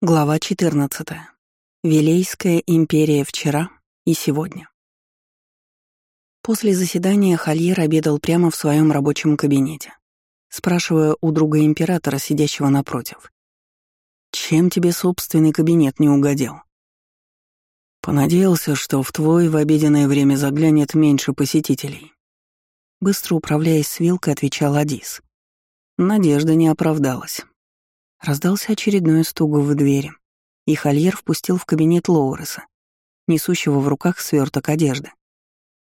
Глава 14. Вилейская империя вчера и сегодня. После заседания Хольер обедал прямо в своем рабочем кабинете, спрашивая у друга императора, сидящего напротив. «Чем тебе собственный кабинет не угодил?» Понадеялся, что в твой в обеденное время заглянет меньше посетителей. Быстро управляясь с вилкой, отвечал Адис. Надежда не оправдалась. Раздался очередной стук в двери, и Хольер впустил в кабинет Лоуреса, несущего в руках сверток одежды.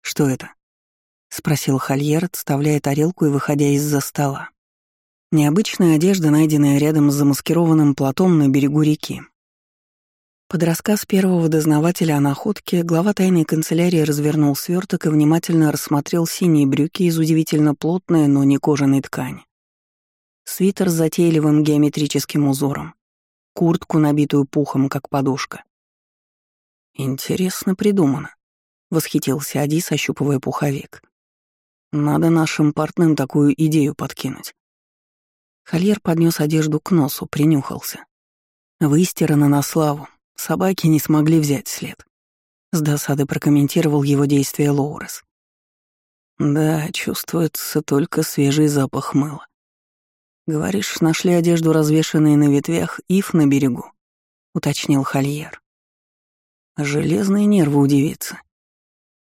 «Что это?» — спросил Хольер, отставляя тарелку и выходя из-за стола. Необычная одежда, найденная рядом с замаскированным платом на берегу реки. Под рассказ первого дознавателя о находке глава тайной канцелярии развернул сверток и внимательно рассмотрел синие брюки из удивительно плотной, но не кожаной ткани свитер с затейливым геометрическим узором, куртку, набитую пухом, как подушка. «Интересно придумано», — восхитился Адис, ощупывая пуховик. «Надо нашим портным такую идею подкинуть». Хольер поднес одежду к носу, принюхался. Выстирано на славу, собаки не смогли взять след. С досады прокомментировал его действия Лоурес. Да, чувствуется только свежий запах мыла. «Говоришь, нашли одежду, развешанные на ветвях, ив на берегу», — уточнил Хольер. Железные нервы у девицы.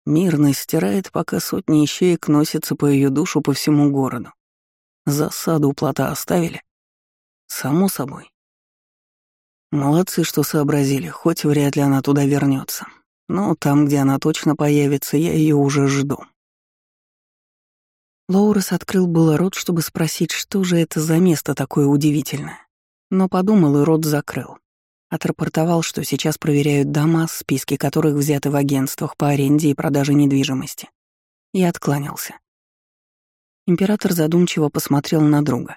Мирно стирает, пока сотни ищеек носятся по ее душу по всему городу. Засаду плота оставили? Само собой. Молодцы, что сообразили, хоть вряд ли она туда вернется. Но там, где она точно появится, я ее уже жду. Лоурес открыл было рот, чтобы спросить, что же это за место такое удивительное. Но подумал и рот закрыл. Отрапортовал, что сейчас проверяют дома, списки которых взяты в агентствах по аренде и продаже недвижимости. И откланялся. Император задумчиво посмотрел на друга.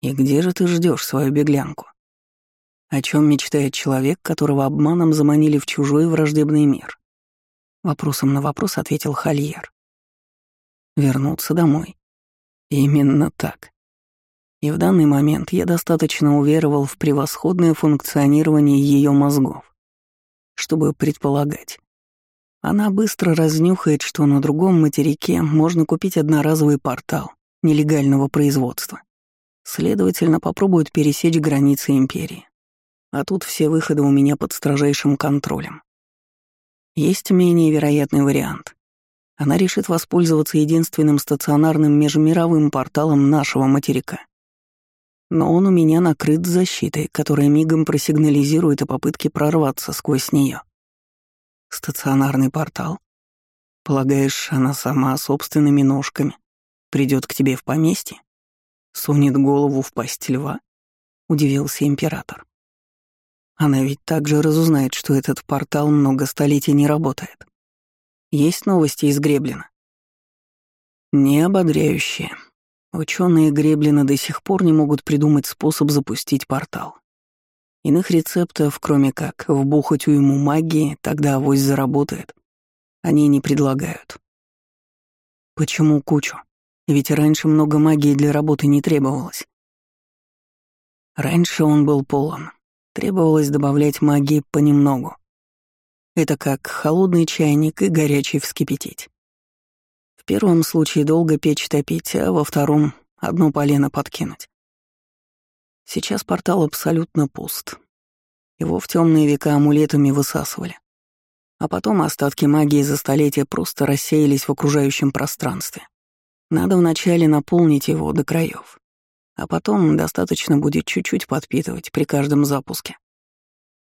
«И где же ты ждешь свою беглянку? О чем мечтает человек, которого обманом заманили в чужой враждебный мир?» Вопросом на вопрос ответил Хольер вернуться домой. Именно так. И в данный момент я достаточно уверовал в превосходное функционирование ее мозгов, чтобы предполагать. Она быстро разнюхает, что на другом материке можно купить одноразовый портал нелегального производства. Следовательно, попробует пересечь границы империи. А тут все выходы у меня под строжайшим контролем. Есть менее вероятный вариант она решит воспользоваться единственным стационарным межмировым порталом нашего материка. Но он у меня накрыт защитой, которая мигом просигнализирует о попытке прорваться сквозь нее. Стационарный портал? Полагаешь, она сама собственными ножками придет к тебе в поместье? Сунет голову в пасть льва? Удивился император. Она ведь также разузнает, что этот портал много столетий не работает. Есть новости из Греблина? Не ободряющие. Ученые Греблина до сих пор не могут придумать способ запустить портал. Иных рецептов, кроме как вбухать уйму магии, тогда авось заработает, они не предлагают. Почему кучу? Ведь раньше много магии для работы не требовалось. Раньше он был полон. Требовалось добавлять магии понемногу. Это как холодный чайник и горячий вскипятить. В первом случае долго печь топить, а во втором — одно полено подкинуть. Сейчас портал абсолютно пуст. Его в темные века амулетами высасывали. А потом остатки магии за столетия просто рассеялись в окружающем пространстве. Надо вначале наполнить его до краев, а потом достаточно будет чуть-чуть подпитывать при каждом запуске.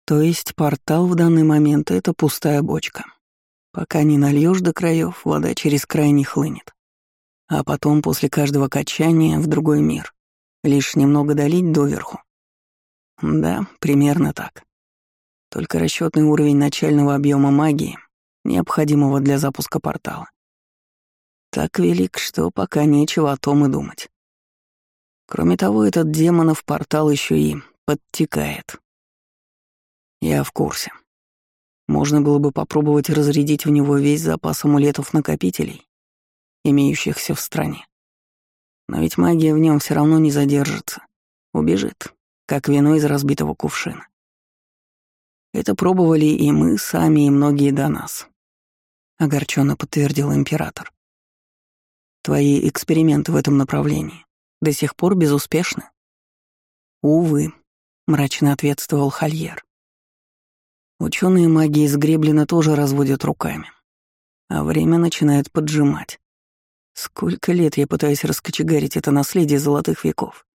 То есть портал в данный момент — это пустая бочка. Пока не нальешь до краев, вода через край не хлынет. А потом, после каждого качания, в другой мир. Лишь немного долить доверху. Да, примерно так. Только расчетный уровень начального объема магии, необходимого для запуска портала. Так велик, что пока нечего о том и думать. Кроме того, этот демонов портал еще и подтекает. Я в курсе. Можно было бы попробовать разрядить в него весь запас амулетов-накопителей, имеющихся в стране. Но ведь магия в нем все равно не задержится. Убежит, как вино из разбитого кувшина. Это пробовали и мы сами, и многие до нас. Огорченно подтвердил император. Твои эксперименты в этом направлении до сих пор безуспешны? Увы, мрачно ответствовал Хольер. Ученые маги из Греблина тоже разводят руками. А время начинает поджимать. Сколько лет я пытаюсь раскочегарить это наследие золотых веков.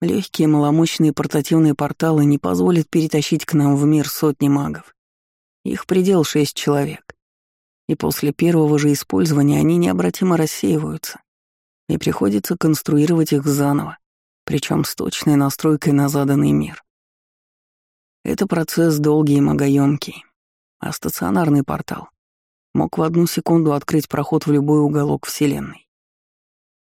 Легкие маломощные портативные порталы не позволят перетащить к нам в мир сотни магов. Их предел шесть человек. И после первого же использования они необратимо рассеиваются. И приходится конструировать их заново, причем с точной настройкой на заданный мир. Это процесс долгий и многоемкий, а стационарный портал мог в одну секунду открыть проход в любой уголок Вселенной.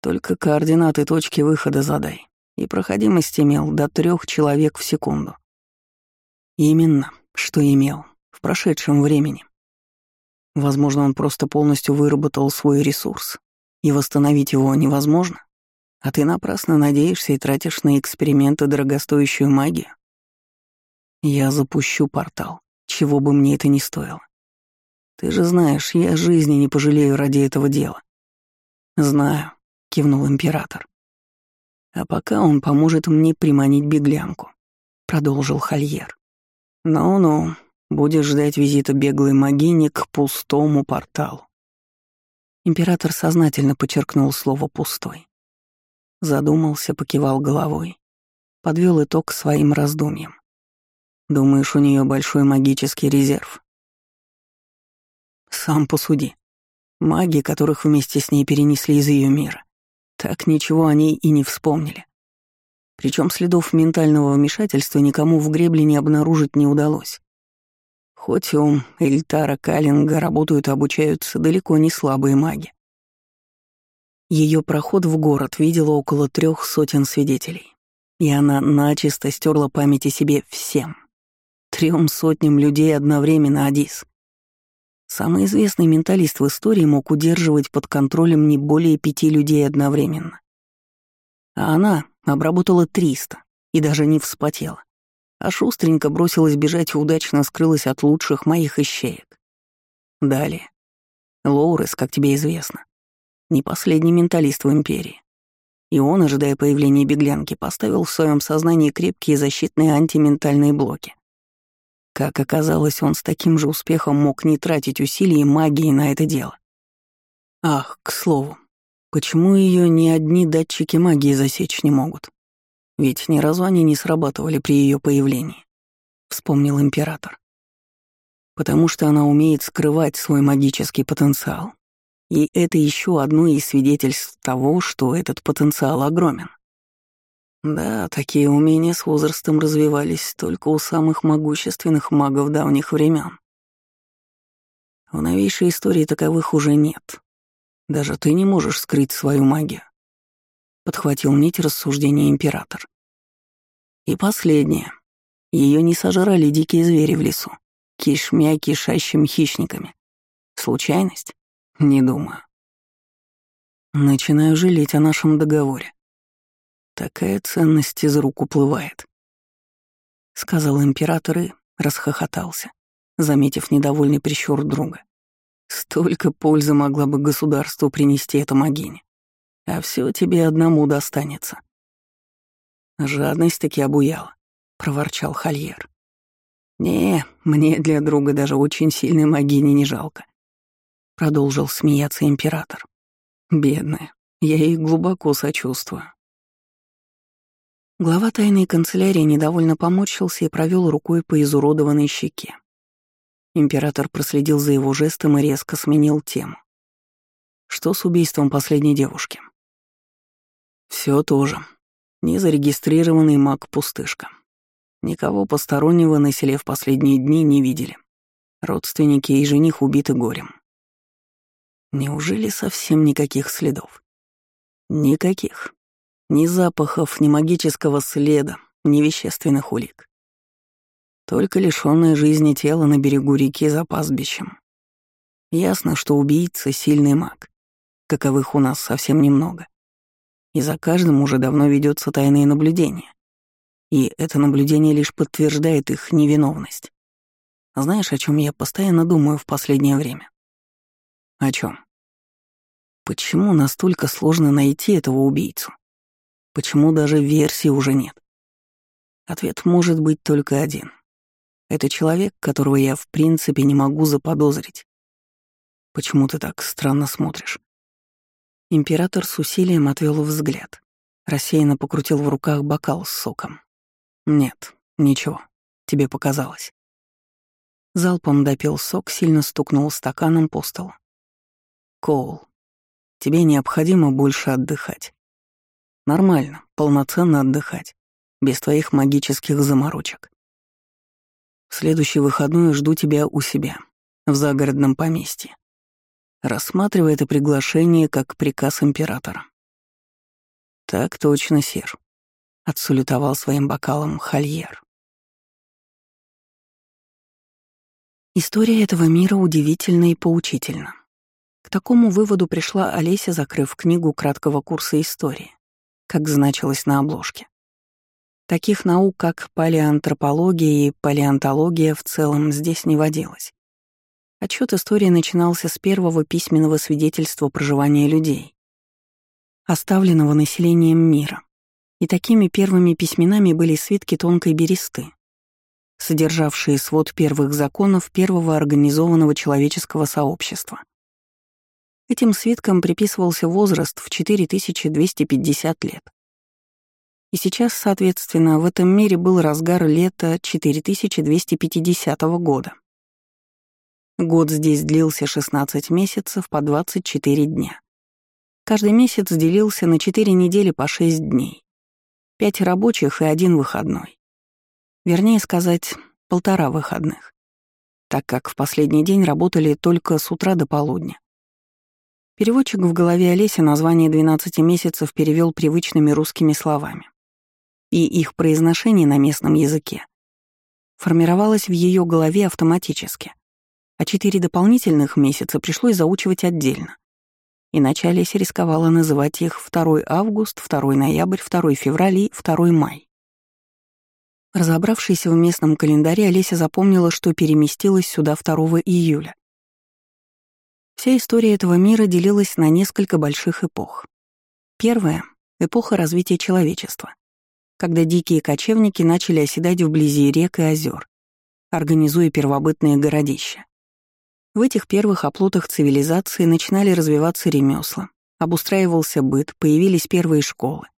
Только координаты точки выхода задай и проходимость имел до трех человек в секунду. Именно, что имел, в прошедшем времени. Возможно, он просто полностью выработал свой ресурс, и восстановить его невозможно, а ты напрасно надеешься и тратишь на эксперименты дорогостоящую магию. Я запущу портал, чего бы мне это ни стоило. Ты же знаешь, я жизни не пожалею ради этого дела. Знаю, кивнул император. А пока он поможет мне приманить беглянку, продолжил Хольер. Ну-ну, будешь ждать визита беглой могини к пустому порталу. Император сознательно подчеркнул слово «пустой». Задумался, покивал головой. Подвел итог своим раздумьям. «Думаешь, у нее большой магический резерв?» «Сам посуди. Маги, которых вместе с ней перенесли из ее мира, так ничего о ней и не вспомнили. Причем следов ментального вмешательства никому в гребле не обнаружить не удалось. Хоть у Эльтара Каллинга работают и обучаются далеко не слабые маги. Ее проход в город видела около трех сотен свидетелей, и она начисто стерла памяти себе всем. Трем сотням людей одновременно Адис. Самый известный менталист в истории мог удерживать под контролем не более пяти людей одновременно. А она обработала 300 и даже не вспотела. А шустренько бросилась бежать и удачно скрылась от лучших моих ищеек. Далее. Лоурес, как тебе известно, не последний менталист в Империи. И он, ожидая появления беглянки, поставил в своем сознании крепкие защитные антиментальные блоки. Как оказалось, он с таким же успехом мог не тратить усилий и магии на это дело. Ах, к слову, почему ее ни одни датчики магии засечь не могут? Ведь ни разу они не срабатывали при ее появлении, вспомнил император. Потому что она умеет скрывать свой магический потенциал. И это еще одно из свидетельств того, что этот потенциал огромен. Да, такие умения с возрастом развивались только у самых могущественных магов давних времен. В новейшей истории таковых уже нет. Даже ты не можешь скрыть свою магию. Подхватил нить рассуждения император. И последнее. Ее не сожрали дикие звери в лесу, кишмя кишащими хищниками. Случайность? Не думаю. Начинаю жалеть о нашем договоре. Такая ценность из рук уплывает. Сказал император и расхохотался, заметив недовольный прищур друга. Столько пользы могла бы государству принести эта могиня. А все тебе одному достанется. Жадность таки обуяла, проворчал Хольер. Не, мне для друга даже очень сильной могини не жалко. Продолжил смеяться император. Бедная, я ей глубоко сочувствую. Глава тайной канцелярии недовольно поморщился и провел рукой по изуродованной щеке. Император проследил за его жестом и резко сменил тему. Что с убийством последней девушки? Все тоже. Незарегистрированный маг-пустышка. Никого постороннего на селе в последние дни не видели. Родственники и жених убиты горем. Неужели совсем никаких следов? Никаких. Ни запахов, ни магического следа, ни вещественных улик. Только лишённое жизни тело на берегу реки за пастбищем. Ясно, что убийца — сильный маг, каковых у нас совсем немного. И за каждым уже давно ведется тайное наблюдение. И это наблюдение лишь подтверждает их невиновность. Знаешь, о чем я постоянно думаю в последнее время? О чем? Почему настолько сложно найти этого убийцу? Почему даже версии уже нет? Ответ может быть только один. Это человек, которого я в принципе не могу заподозрить. Почему ты так странно смотришь? Император с усилием отвел взгляд. Рассеянно покрутил в руках бокал с соком. Нет, ничего. Тебе показалось. Залпом допил сок, сильно стукнул стаканом по столу. Коул, Тебе необходимо больше отдыхать. Нормально, полноценно отдыхать, без твоих магических заморочек. В следующий выходной жду тебя у себя, в загородном поместье. Рассматривай это приглашение как приказ императора. Так точно, сир, отсулютовал своим бокалом Хольер. История этого мира удивительна и поучительна. К такому выводу пришла Олеся, закрыв книгу краткого курса истории, как значилось на обложке. Таких наук, как палеантропология и палеонтология, в целом здесь не водилось. Отчет истории начинался с первого письменного свидетельства проживания людей, оставленного населением мира. И такими первыми письменами были свитки тонкой бересты, содержавшие свод первых законов первого организованного человеческого сообщества. Этим свиткам приписывался возраст в 4250 лет. И сейчас, соответственно, в этом мире был разгар лета 4250 года. Год здесь длился 16 месяцев по 24 дня. Каждый месяц делился на 4 недели по 6 дней. 5 рабочих и один выходной. Вернее сказать, полтора выходных, так как в последний день работали только с утра до полудня. Переводчик в голове Олеся название 12 месяцев перевел привычными русскими словами. И их произношение на местном языке формировалось в ее голове автоматически, а четыре дополнительных месяца пришлось заучивать отдельно. Иначе Олеся рисковала называть их 2 август, 2 ноябрь, 2 февраль и 2 май. Разобравшись в местном календаре, Олеся запомнила, что переместилась сюда 2 июля, Вся история этого мира делилась на несколько больших эпох. Первая — эпоха развития человечества, когда дикие кочевники начали оседать вблизи рек и озер, организуя первобытные городища. В этих первых оплотах цивилизации начинали развиваться ремесла, обустраивался быт, появились первые школы.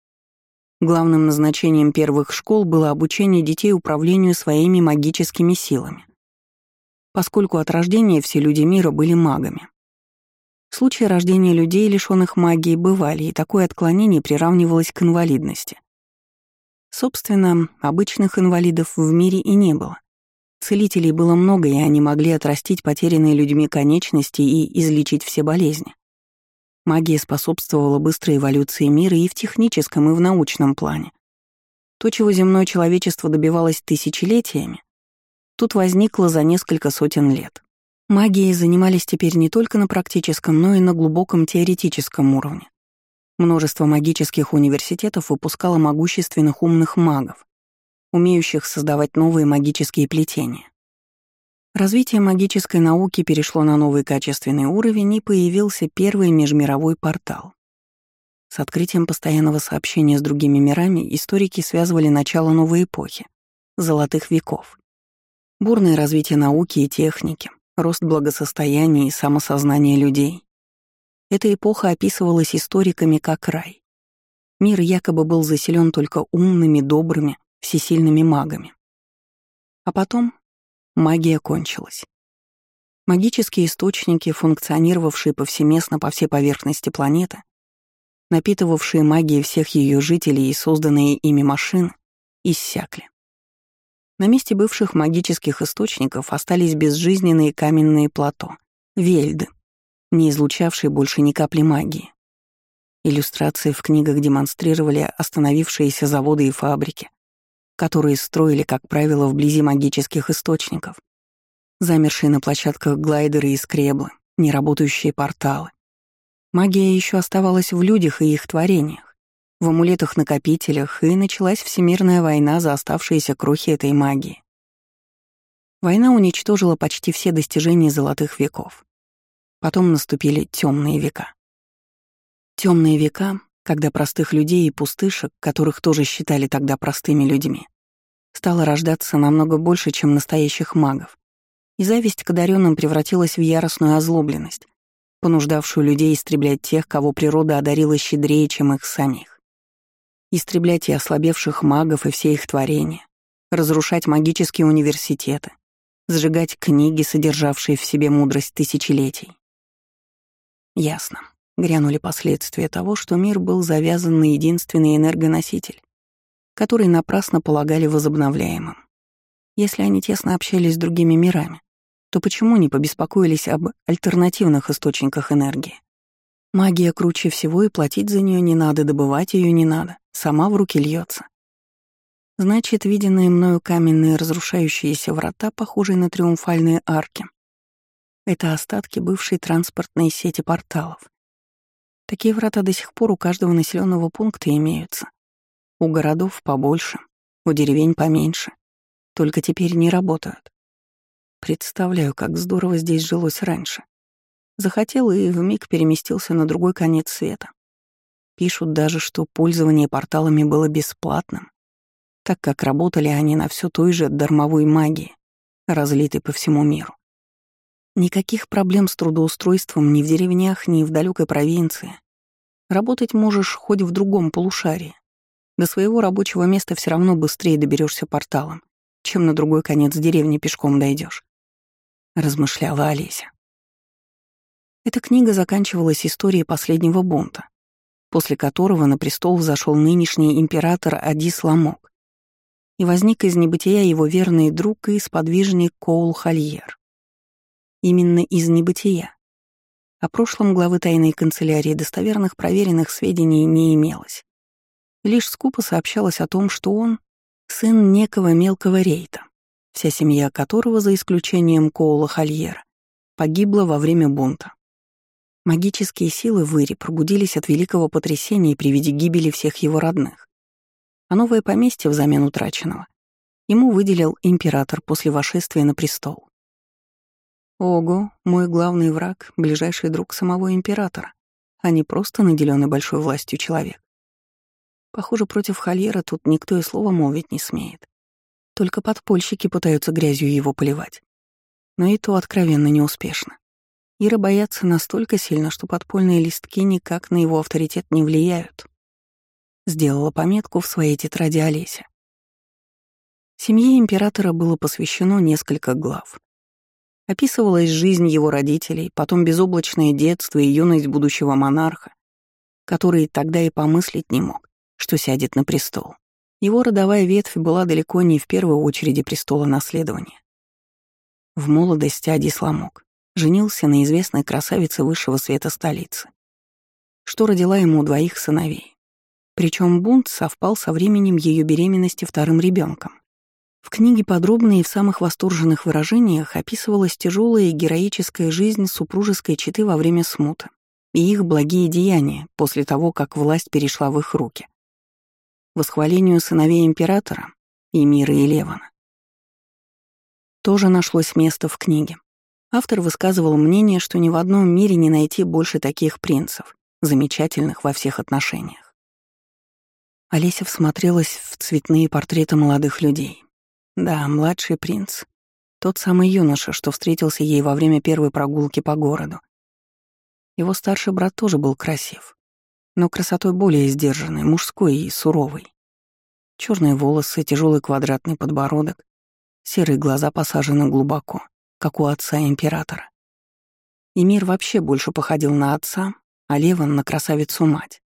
Главным назначением первых школ было обучение детей управлению своими магическими силами. Поскольку от рождения все люди мира были магами, Случаи рождения людей, лишённых магии, бывали, и такое отклонение приравнивалось к инвалидности. Собственно, обычных инвалидов в мире и не было. Целителей было много, и они могли отрастить потерянные людьми конечности и излечить все болезни. Магия способствовала быстрой эволюции мира и в техническом, и в научном плане. То, чего земное человечество добивалось тысячелетиями, тут возникло за несколько сотен лет. Магией занимались теперь не только на практическом, но и на глубоком теоретическом уровне. Множество магических университетов выпускало могущественных умных магов, умеющих создавать новые магические плетения. Развитие магической науки перешло на новый качественный уровень, и появился первый межмировой портал. С открытием постоянного сообщения с другими мирами историки связывали начало новой эпохи — золотых веков. Бурное развитие науки и техники, рост благосостояния и самосознания людей. Эта эпоха описывалась историками как рай. Мир якобы был заселен только умными, добрыми, всесильными магами. А потом магия кончилась. Магические источники, функционировавшие повсеместно по всей поверхности планеты, напитывавшие магией всех ее жителей и созданные ими машины, иссякли. На месте бывших магических источников остались безжизненные каменные плато, вельды, не излучавшие больше ни капли магии. Иллюстрации в книгах демонстрировали остановившиеся заводы и фабрики, которые строили, как правило, вблизи магических источников, замершие на площадках глайдеры и скреблы, неработающие порталы. Магия еще оставалась в людях и их творениях, в амулетах-накопителях, и началась всемирная война за оставшиеся крохи этой магии. Война уничтожила почти все достижения золотых веков. Потом наступили темные века. Темные века, когда простых людей и пустышек, которых тоже считали тогда простыми людьми, стало рождаться намного больше, чем настоящих магов, и зависть к одаренным превратилась в яростную озлобленность, понуждавшую людей истреблять тех, кого природа одарила щедрее, чем их самих. Истреблять и ослабевших магов и все их творения, разрушать магические университеты, сжигать книги, содержавшие в себе мудрость тысячелетий. Ясно. Грянули последствия того, что мир был завязан на единственный энергоноситель, который напрасно полагали возобновляемым. Если они тесно общались с другими мирами, то почему не побеспокоились об альтернативных источниках энергии? Магия круче всего, и платить за нее не надо, добывать ее не надо, сама в руки льется. Значит, виденные мною каменные разрушающиеся врата, похожие на триумфальные арки, это остатки бывшей транспортной сети порталов. Такие врата до сих пор у каждого населенного пункта имеются. У городов побольше, у деревень поменьше. Только теперь не работают. Представляю, как здорово здесь жилось раньше. Захотел и вмиг переместился на другой конец света. Пишут даже, что пользование порталами было бесплатным, так как работали они на все той же дармовой магии, разлитой по всему миру. Никаких проблем с трудоустройством ни в деревнях, ни в далекой провинции. Работать можешь хоть в другом полушарии. До своего рабочего места все равно быстрее доберешься порталом, чем на другой конец деревни пешком дойдешь размышляла Олеся. Эта книга заканчивалась историей последнего бунта, после которого на престол взошел нынешний император Адис Ламок, и возник из небытия его верный друг и сподвижник Коул Хольер. Именно из небытия. О прошлом главы тайной канцелярии достоверных проверенных сведений не имелось. Лишь скупо сообщалось о том, что он — сын некого мелкого рейта, вся семья которого, за исключением Коула Хольера, погибла во время бунта. Магические силы Выри пробудились от великого потрясения при виде гибели всех его родных. А новое поместье взамен утраченного ему выделил император после вошествия на престол. Ого, мой главный враг — ближайший друг самого императора, а не просто наделенный большой властью человек. Похоже, против Хольера тут никто и слова молвить не смеет. Только подпольщики пытаются грязью его поливать. Но и то откровенно неуспешно. Ира боятся настолько сильно, что подпольные листки никак на его авторитет не влияют. Сделала пометку в своей тетради Олеся. Семье императора было посвящено несколько глав. Описывалась жизнь его родителей, потом безоблачное детство и юность будущего монарха, который тогда и помыслить не мог, что сядет на престол. Его родовая ветвь была далеко не в первой очереди престола наследования. В молодости Адис Ламок женился на известной красавице высшего света столицы, что родила ему двоих сыновей. Причем бунт совпал со временем ее беременности вторым ребенком. В книге подробно и в самых восторженных выражениях описывалась тяжелая и героическая жизнь супружеской четы во время смуты и их благие деяния после того, как власть перешла в их руки восхвалению сыновей императора, Эмира и Левана. Тоже нашлось место в книге. Автор высказывал мнение, что ни в одном мире не найти больше таких принцев, замечательных во всех отношениях. Олеся всмотрелась в цветные портреты молодых людей. Да, младший принц. Тот самый юноша, что встретился ей во время первой прогулки по городу. Его старший брат тоже был красив но красотой более сдержанной, мужской и суровой. Черные волосы, тяжелый квадратный подбородок, серые глаза посажены глубоко, как у отца императора. И мир вообще больше походил на отца, а Леван — на красавицу-мать.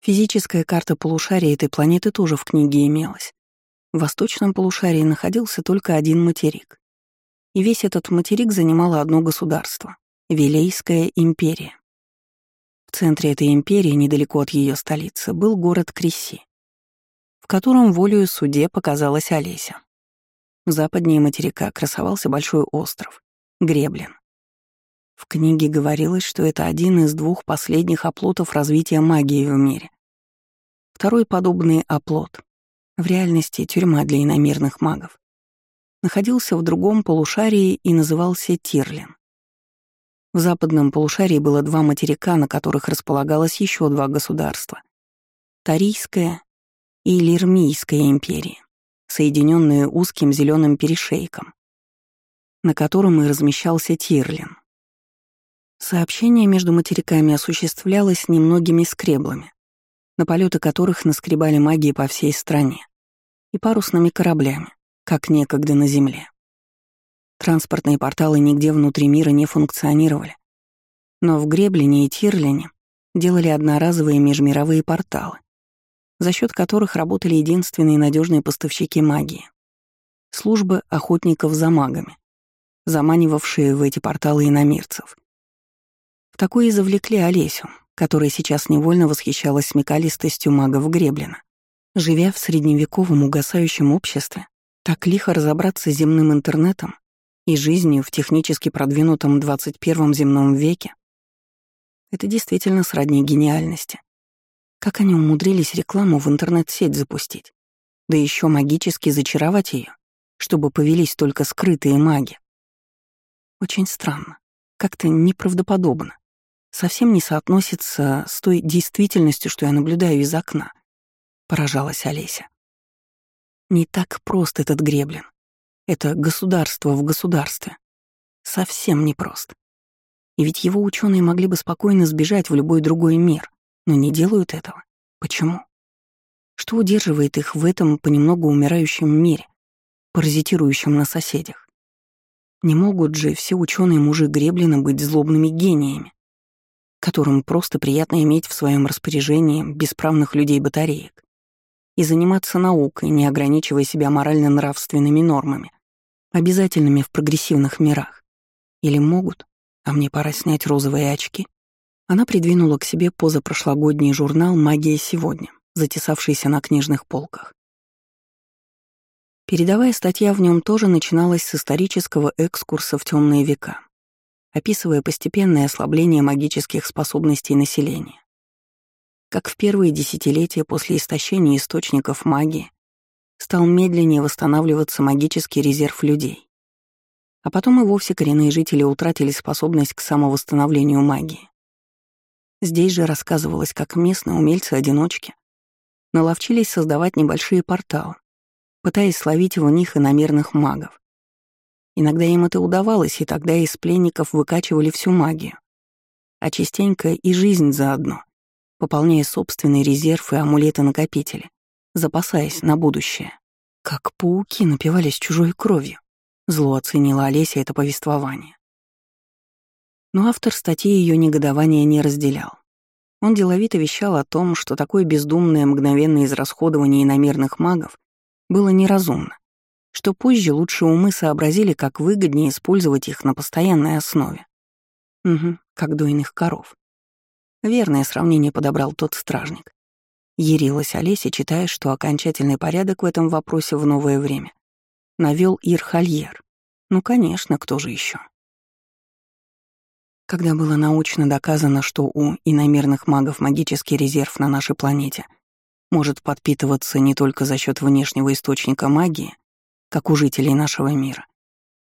Физическая карта полушария этой планеты тоже в книге имелась. В восточном полушарии находился только один материк. И весь этот материк занимало одно государство — Вилейская империя. В центре этой империи, недалеко от ее столицы, был город Кресси, в котором волею суде показалась Олеся. Западнее материка красовался большой остров — Греблин. В книге говорилось, что это один из двух последних оплотов развития магии в мире. Второй подобный оплот, в реальности тюрьма для иномерных магов, находился в другом полушарии и назывался Тирлин. В западном полушарии было два материка, на которых располагалось еще два государства — Тарийская и Лирмийская империи, соединенные узким зеленым перешейком, на котором и размещался Тирлин. Сообщение между материками осуществлялось немногими скреблами, на полеты которых наскребали магии по всей стране, и парусными кораблями, как некогда на Земле. Транспортные порталы нигде внутри мира не функционировали, но в Греблине и Тирлине делали одноразовые межмировые порталы, за счет которых работали единственные надежные поставщики магии — службы охотников за магами, заманивавшие в эти порталы иномирцев — в такое и завлекли Олесю, которая сейчас невольно восхищалась смекалистостью магов Греблина. Живя в средневековом угасающем обществе, так лихо разобраться с земным интернетом и жизнью в технически продвинутом 21 земном веке — это действительно сродни гениальности. Как они умудрились рекламу в интернет-сеть запустить, да еще магически зачаровать ее, чтобы повелись только скрытые маги. Очень странно, как-то неправдоподобно совсем не соотносится с той действительностью, что я наблюдаю из окна», — поражалась Олеся. «Не так прост этот греблен. Это государство в государстве. Совсем не прост. И ведь его ученые могли бы спокойно сбежать в любой другой мир, но не делают этого. Почему? Что удерживает их в этом понемногу умирающем мире, паразитирующем на соседях? Не могут же все ученые мужи Греблина быть злобными гениями, которым просто приятно иметь в своем распоряжении бесправных людей-батареек, и заниматься наукой, не ограничивая себя морально-нравственными нормами, обязательными в прогрессивных мирах. Или могут, а мне пора снять розовые очки. Она придвинула к себе позапрошлогодний журнал «Магия сегодня», затесавшийся на книжных полках. Передовая статья в нем тоже начиналась с исторического экскурса в темные века, описывая постепенное ослабление магических способностей населения. Как в первые десятилетия после истощения источников магии стал медленнее восстанавливаться магический резерв людей. А потом и вовсе коренные жители утратили способность к самовосстановлению магии. Здесь же рассказывалось, как местные умельцы-одиночки наловчились создавать небольшие порталы, пытаясь словить в них иномерных магов, Иногда им это удавалось, и тогда из пленников выкачивали всю магию. А частенько и жизнь заодно, пополняя собственный резерв и амулеты-накопители, запасаясь на будущее. Как пауки напивались чужой кровью. Зло оценила Олеся это повествование. Но автор статьи ее негодования не разделял. Он деловито вещал о том, что такое бездумное мгновенное израсходование иномерных магов было неразумно, что позже лучшие умы сообразили, как выгоднее использовать их на постоянной основе. Угу, как дойных коров. Верное сравнение подобрал тот стражник. Ярилась Олеся, читая, что окончательный порядок в этом вопросе в новое время навел Ирхальер. Ну, конечно, кто же еще? Когда было научно доказано, что у иномерных магов магический резерв на нашей планете может подпитываться не только за счет внешнего источника магии, как у жителей нашего мира,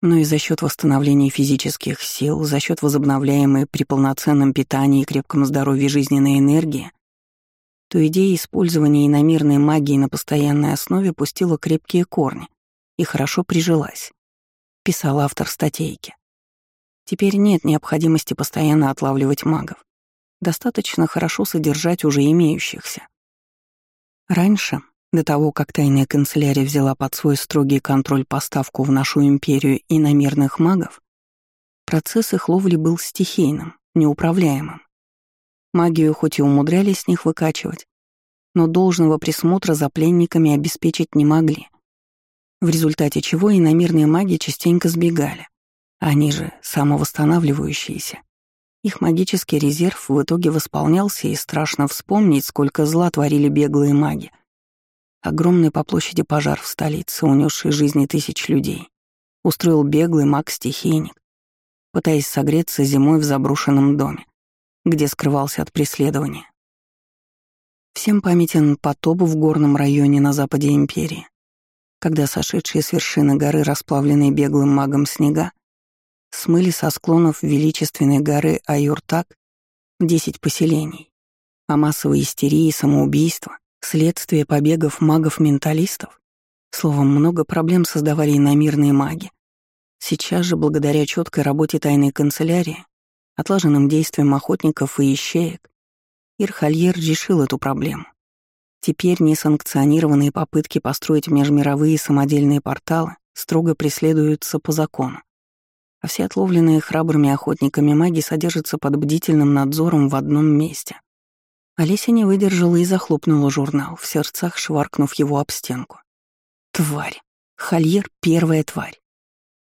но и за счет восстановления физических сил, за счет возобновляемой при полноценном питании и крепком здоровье жизненной энергии, то идея использования иномирной магии на постоянной основе пустила крепкие корни и хорошо прижилась, писал автор статейки. Теперь нет необходимости постоянно отлавливать магов. Достаточно хорошо содержать уже имеющихся. Раньше до того, как тайная канцелярия взяла под свой строгий контроль поставку в нашу империю иномерных магов, процесс их ловли был стихийным, неуправляемым. Магию хоть и умудрялись с них выкачивать, но должного присмотра за пленниками обеспечить не могли, в результате чего иномерные маги частенько сбегали. Они же самовосстанавливающиеся. Их магический резерв в итоге восполнялся, и страшно вспомнить, сколько зла творили беглые маги — Огромный по площади пожар в столице, унесший жизни тысяч людей, устроил беглый маг-стихийник, пытаясь согреться зимой в заброшенном доме, где скрывался от преследования. Всем памятен потоп в горном районе на западе Империи, когда сошедшие с вершины горы, расплавленные беглым магом снега, смыли со склонов величественной горы Аюртак десять поселений, а массовые истерии и самоубийства — следствие побегов магов-менталистов. Словом, много проблем создавали иномирные маги. Сейчас же, благодаря четкой работе тайной канцелярии, отлаженным действиям охотников и ищеек, Ирхальер решил эту проблему. Теперь несанкционированные попытки построить межмировые самодельные порталы строго преследуются по закону а все отловленные храбрыми охотниками маги содержатся под бдительным надзором в одном месте. Олеся не выдержала и захлопнула журнал, в сердцах шваркнув его об стенку. Тварь. Хольер — первая тварь.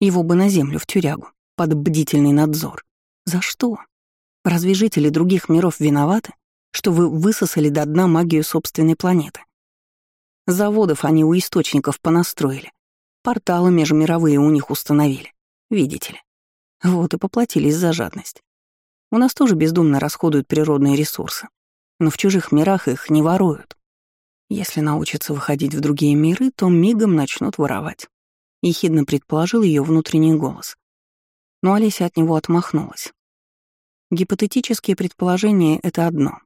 Его бы на землю, в тюрягу, под бдительный надзор. За что? Разве жители других миров виноваты, что вы высосали до дна магию собственной планеты? Заводов они у источников понастроили. Порталы межмировые у них установили. Видите ли. Вот и поплатились за жадность. У нас тоже бездумно расходуют природные ресурсы, но в чужих мирах их не воруют. Если научатся выходить в другие миры, то мигом начнут воровать. Ехидно предположил ее внутренний голос. Но Олеся от него отмахнулась. Гипотетические предположения — это одно,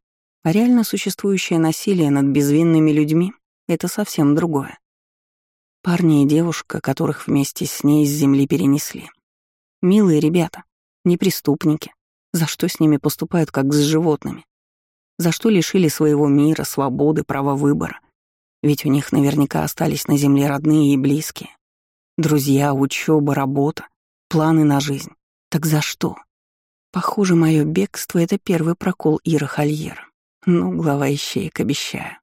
а реально существующее насилие над безвинными людьми — это совсем другое. Парни и девушка, которых вместе с ней с земли перенесли. Милые ребята, не преступники. За что с ними поступают, как с животными? За что лишили своего мира, свободы, права выбора? Ведь у них наверняка остались на земле родные и близкие. Друзья, учеба, работа, планы на жизнь. Так за что? Похоже, мое бегство — это первый прокол Ира Хольера. Ну, глава ищеек, обещаю.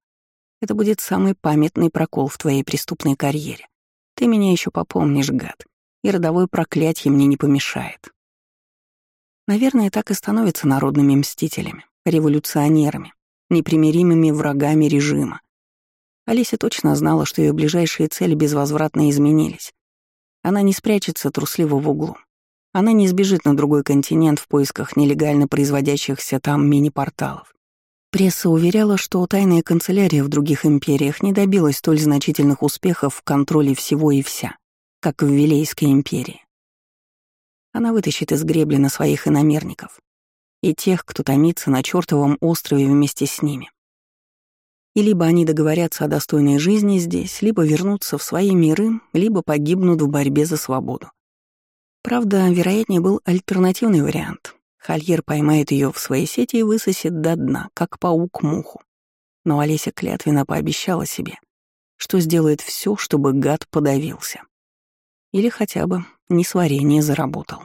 Это будет самый памятный прокол в твоей преступной карьере. Ты меня еще попомнишь, гад и родовое проклятие мне не помешает. Наверное, так и становятся народными мстителями, революционерами, непримиримыми врагами режима. Олеся точно знала, что ее ближайшие цели безвозвратно изменились. Она не спрячется трусливо в углу. Она не сбежит на другой континент в поисках нелегально производящихся там мини-порталов. Пресса уверяла, что тайная канцелярия в других империях не добилась столь значительных успехов в контроле всего и вся как в Вилейской империи. Она вытащит из гребли на своих иномерников и тех, кто томится на чертовом острове вместе с ними. И либо они договорятся о достойной жизни здесь, либо вернутся в свои миры, либо погибнут в борьбе за свободу. Правда, вероятнее был альтернативный вариант. Хольер поймает ее в своей сети и высосет до дна, как паук муху. Но Олеся клятвенно пообещала себе, что сделает все, чтобы гад подавился. Или хотя бы несварение заработал.